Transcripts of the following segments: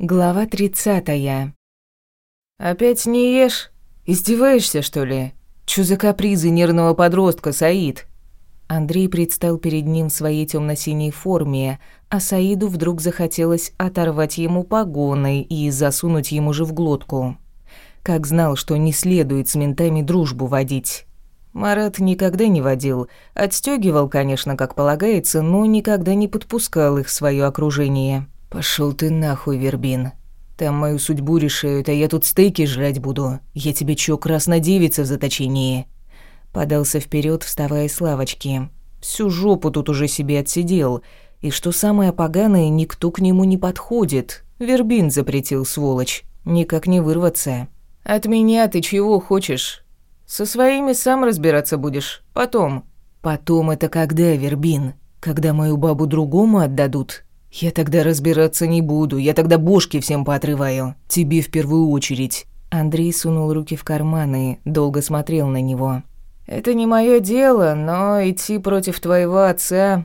Глава 30. «Опять не ешь? Издеваешься, что ли? Чё за капризы нервного подростка, Саид?» Андрей предстал перед ним в своей темно-синей форме, а Саиду вдруг захотелось оторвать ему погоны и засунуть ему же в глотку. Как знал, что не следует с ментами дружбу водить. Марат никогда не водил, отстёгивал, конечно, как полагается, но никогда не подпускал их в своё окружение. Пошел ты нахуй, Вербин. Там мою судьбу решают, а я тут стейки жрать буду. Я тебе чё, краснодевица в заточении?» Подался вперед, вставая с лавочки. Всю жопу тут уже себе отсидел. И что самое поганое, никто к нему не подходит. Вербин запретил, сволочь. Никак не вырваться. «От меня ты чего хочешь? Со своими сам разбираться будешь. Потом». «Потом это когда, Вербин? Когда мою бабу другому отдадут?» «Я тогда разбираться не буду, я тогда бошки всем поотрываю. Тебе в первую очередь». Андрей сунул руки в карманы, долго смотрел на него. «Это не мое дело, но идти против твоего отца...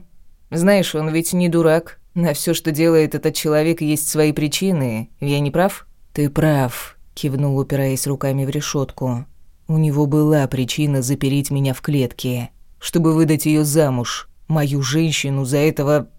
Знаешь, он ведь не дурак. На все, что делает этот человек, есть свои причины. Я не прав?» «Ты прав», — кивнул, упираясь руками в решетку. «У него была причина запереть меня в клетке, чтобы выдать ее замуж, мою женщину за этого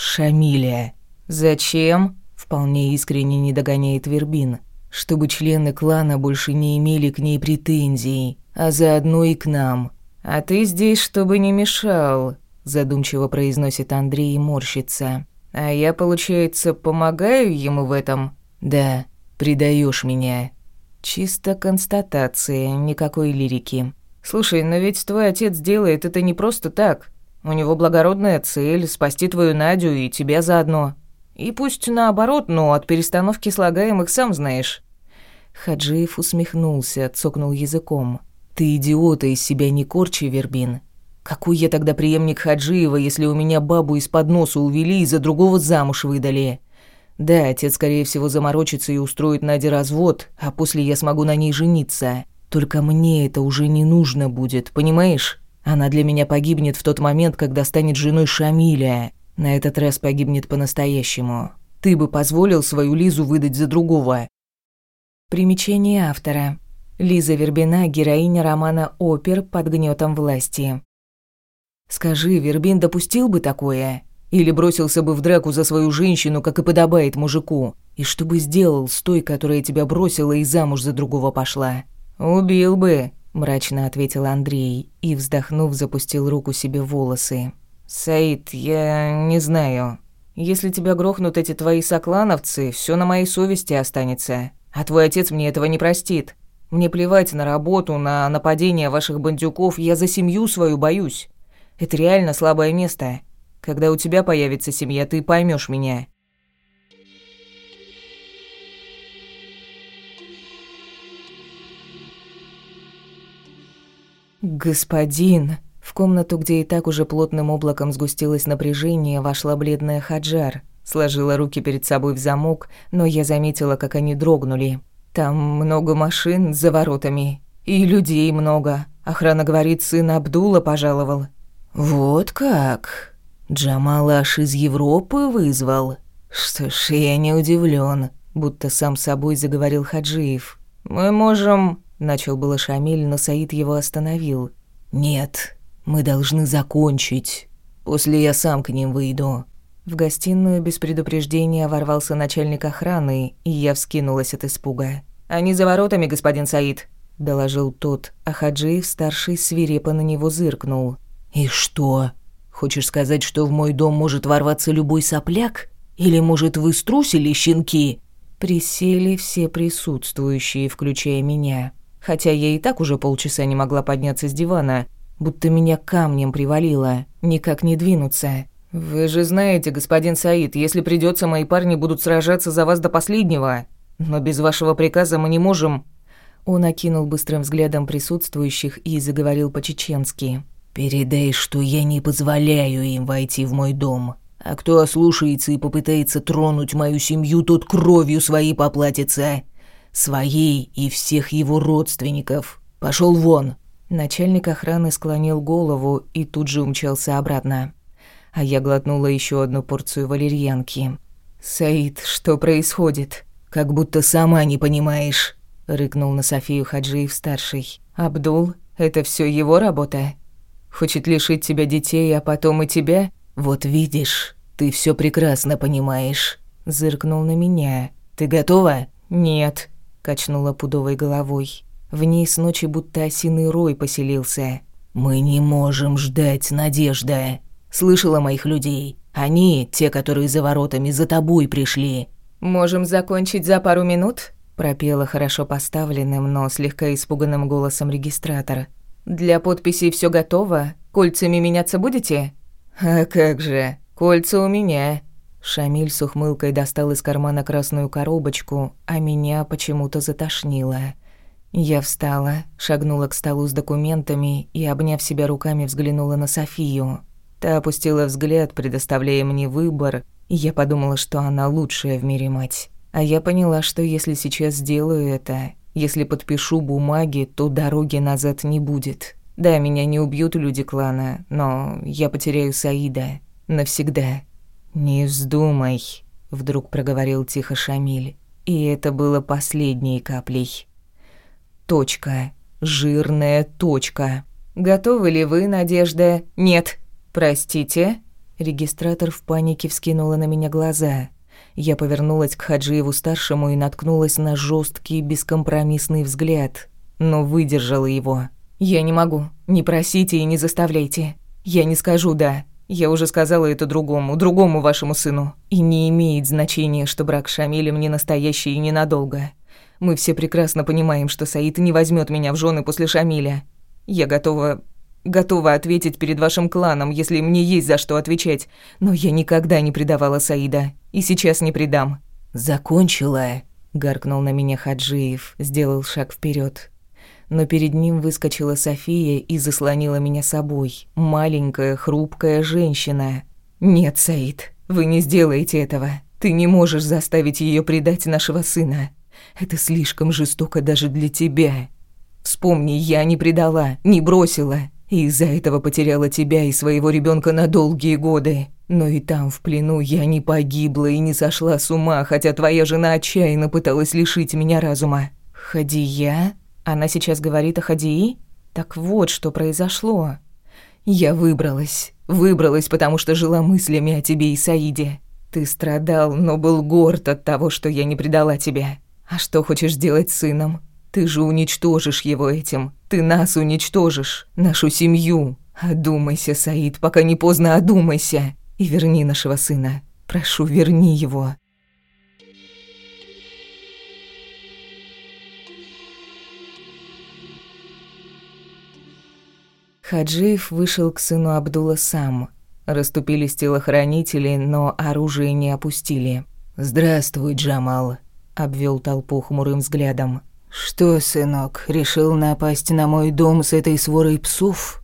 «Шамиля». «Зачем?» — вполне искренне не догоняет Вербин. «Чтобы члены клана больше не имели к ней претензий, а заодно и к нам». «А ты здесь, чтобы не мешал», — задумчиво произносит Андрей и морщится. «А я, получается, помогаю ему в этом?» «Да, предаешь меня». «Чисто констатация, никакой лирики». «Слушай, но ведь твой отец делает это не просто так. У него благородная цель — спасти твою Надю и тебя заодно. И пусть наоборот, но от перестановки слагаемых сам знаешь». Хаджиев усмехнулся, цокнул языком. «Ты идиота из себя не корчи, Вербин. Какой я тогда преемник Хаджиева, если у меня бабу из-под носа увели и за другого замуж выдали? Да, отец, скорее всего, заморочится и устроит Наде развод, а после я смогу на ней жениться. Только мне это уже не нужно будет, понимаешь?» Она для меня погибнет в тот момент, когда станет женой Шамиля. На этот раз погибнет по-настоящему. Ты бы позволил свою Лизу выдать за другого. Примечание автора. Лиза Вербина, героиня романа «Опер» под гнетом власти. Скажи, Вербин допустил бы такое? Или бросился бы в драку за свою женщину, как и подобает мужику? И что бы сделал с той, которая тебя бросила и замуж за другого пошла? Убил бы, мрачно ответил Андрей и, вздохнув, запустил руку себе в волосы. «Саид, я не знаю. Если тебя грохнут эти твои соклановцы, все на моей совести останется. А твой отец мне этого не простит. Мне плевать на работу, на нападение ваших бандюков, я за семью свою боюсь. Это реально слабое место. Когда у тебя появится семья, ты поймешь меня». «Господин!» В комнату, где и так уже плотным облаком сгустилось напряжение, вошла бледная Хаджар. Сложила руки перед собой в замок, но я заметила, как они дрогнули. «Там много машин за воротами. И людей много. Охрана говорит, сын Абдула пожаловал». «Вот как? Джамал аж из Европы вызвал? Что ж, я не удивлен, будто сам собой заговорил Хаджиев. Мы можем Начал было Шамиль, но Саид его остановил. «Нет, мы должны закончить. После я сам к ним выйду». В гостиную без предупреждения ворвался начальник охраны, и я вскинулась от испуга. «Они за воротами, господин Саид», — доложил тот, а Хаджиев старший свирепо на него зыркнул. «И что? Хочешь сказать, что в мой дом может ворваться любой сопляк? Или, может, вы струсили, щенки?» Присели все присутствующие, включая меня хотя я и так уже полчаса не могла подняться с дивана, будто меня камнем привалило, никак не двинуться. «Вы же знаете, господин Саид, если придется, мои парни будут сражаться за вас до последнего. Но без вашего приказа мы не можем...» Он окинул быстрым взглядом присутствующих и заговорил по-чеченски. «Передай, что я не позволяю им войти в мой дом. А кто ослушается и попытается тронуть мою семью, тот кровью своей поплатится своей и всех его родственников. Пошел вон!» Начальник охраны склонил голову и тут же умчался обратно. А я глотнула еще одну порцию валерьянки. «Саид, что происходит? Как будто сама не понимаешь», — рыкнул на Софию Хаджиев-старший. «Абдул, это все его работа? Хочет лишить тебя детей, а потом и тебя?» «Вот видишь, ты все прекрасно понимаешь», — зыркнул на меня. «Ты готова?» «Нет», — качнула пудовой головой. В ней с ночи будто осиный рой поселился. «Мы не можем ждать, Надежда. Слышала моих людей? Они, те, которые за воротами, за тобой пришли». «Можем закончить за пару минут?» пропела хорошо поставленным, но слегка испуганным голосом регистратора. «Для подписи все готово? Кольцами меняться будете?» «А как же, кольца у меня». Шамиль с ухмылкой достал из кармана красную коробочку, а меня почему-то затошнило. Я встала, шагнула к столу с документами и, обняв себя руками, взглянула на Софию. Та опустила взгляд, предоставляя мне выбор, и я подумала, что она лучшая в мире мать. А я поняла, что если сейчас сделаю это, если подпишу бумаги, то дороги назад не будет. Да, меня не убьют люди клана, но я потеряю Саида. Навсегда. «Не вздумай», — вдруг проговорил тихо Шамиль. И это было последней каплей. Точка. Жирная точка. Готовы ли вы, Надежда? Нет. Простите. Регистратор в панике вскинула на меня глаза. Я повернулась к Хаджиеву-старшему и наткнулась на жесткий, бескомпромиссный взгляд, но выдержала его. «Я не могу. Не просите и не заставляйте. Я не скажу «да». Я уже сказала это другому, другому вашему сыну. И не имеет значения, что брак с Шамилем не настоящий и ненадолго. Мы все прекрасно понимаем, что Саид не возьмет меня в жены после Шамиля. Я готова... готова ответить перед вашим кланом, если мне есть за что отвечать. Но я никогда не предавала Саида. И сейчас не предам». «Закончила?» — гаркнул на меня Хаджиев, сделал шаг вперед. Но перед ним выскочила София и заслонила меня собой. Маленькая, хрупкая женщина. «Нет, Саид, вы не сделаете этого. Ты не можешь заставить ее предать нашего сына. Это слишком жестоко даже для тебя. Вспомни, я не предала, не бросила, и из-за этого потеряла тебя и своего ребенка на долгие годы. Но и там, в плену, я не погибла и не сошла с ума, хотя твоя жена отчаянно пыталась лишить меня разума. Хадия? Она сейчас говорит о Хадии? Так вот, что произошло. Я выбралась. Выбралась, потому что жила мыслями о тебе и Саиде. Ты страдал, но был горд от того, что я не предала тебя. А что хочешь делать с сыном? Ты же уничтожишь его этим. Ты нас уничтожишь, нашу семью. Одумайся, Саид, пока не поздно одумайся. И верни нашего сына. Прошу, верни его. Хаджиев вышел к сыну Абдула сам. Расступились телохранители, но оружие не опустили. «Здравствуй, Джамал», обвел толпу хмурым взглядом. «Что, сынок, решил напасть на мой дом с этой сворой псов?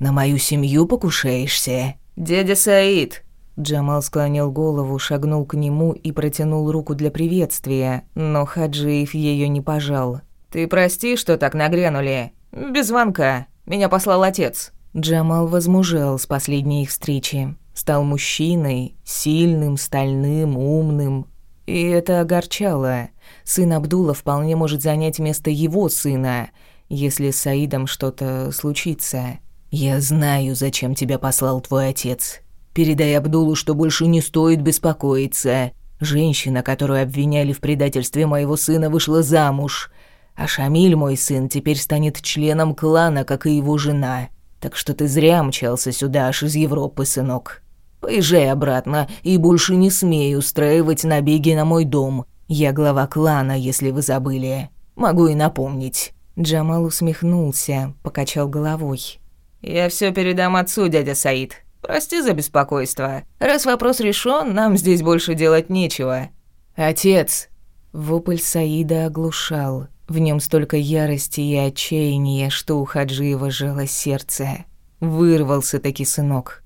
На мою семью покушаешься?» «Дядя Саид!» Джамал склонил голову, шагнул к нему и протянул руку для приветствия, но Хаджиев ее не пожал. «Ты прости, что так нагрянули. Без звонка. Меня послал отец». Джамал возмужал с последней их встречи. Стал мужчиной, сильным, стальным, умным, и это огорчало. Сын Абдула вполне может занять место его сына, если с Саидом что-то случится. «Я знаю, зачем тебя послал твой отец. Передай Абдулу, что больше не стоит беспокоиться. Женщина, которую обвиняли в предательстве моего сына, вышла замуж, а Шамиль, мой сын, теперь станет членом клана, как и его жена. Так что ты зря мчался сюда аж из Европы, сынок. Поезжай обратно и больше не смей устраивать набеги на мой дом. Я глава клана, если вы забыли. Могу и напомнить». Джамал усмехнулся, покачал головой. «Я все передам отцу, дядя Саид. Прости за беспокойство. Раз вопрос решен, нам здесь больше делать нечего». «Отец!» Вопль Саида оглушал. В нем столько ярости и отчаяния, что у Хаджиева жало сердце. Вырвался таки сынок.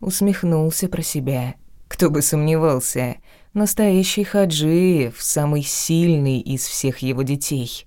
Усмехнулся про себя. Кто бы сомневался, настоящий Хаджиев, самый сильный из всех его детей.